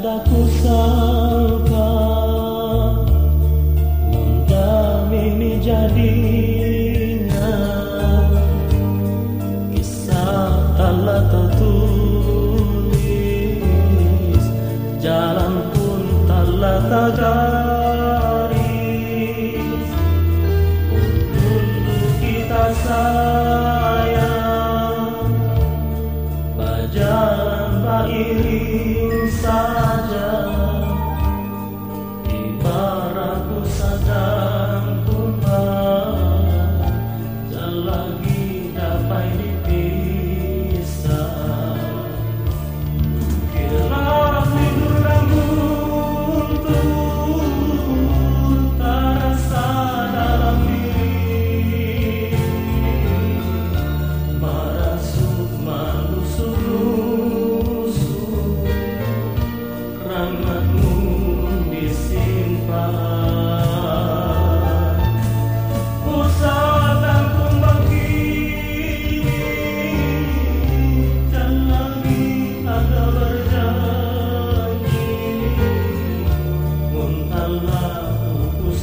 tiada kusangka Mendam ini jadinya Kisah Allah tertulis Jalan pun telah tergaris Dulu kita sayang Bajalan tak iring saja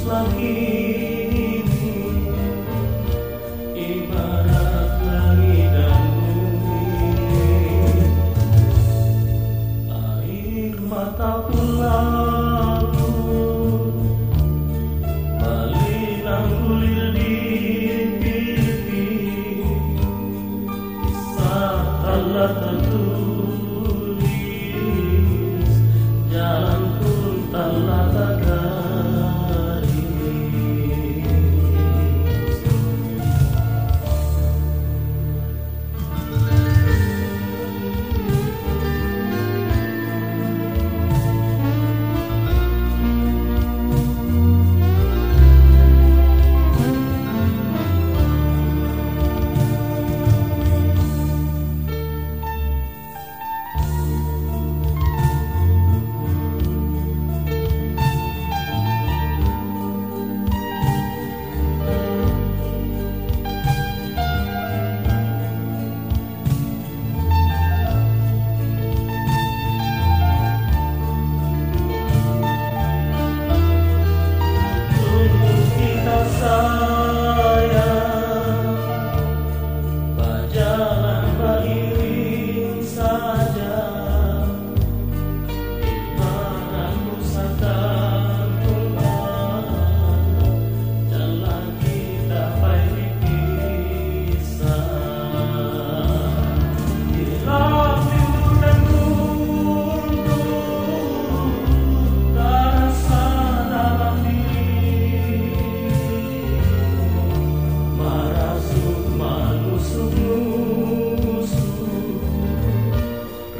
lagi ini air mata pun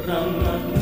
no, no, no.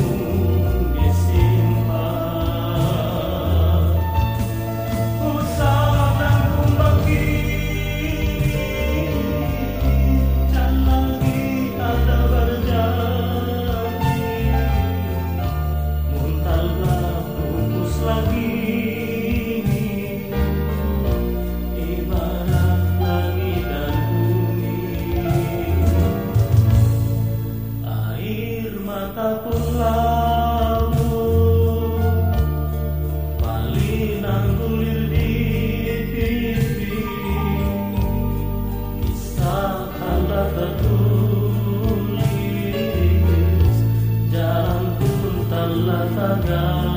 now.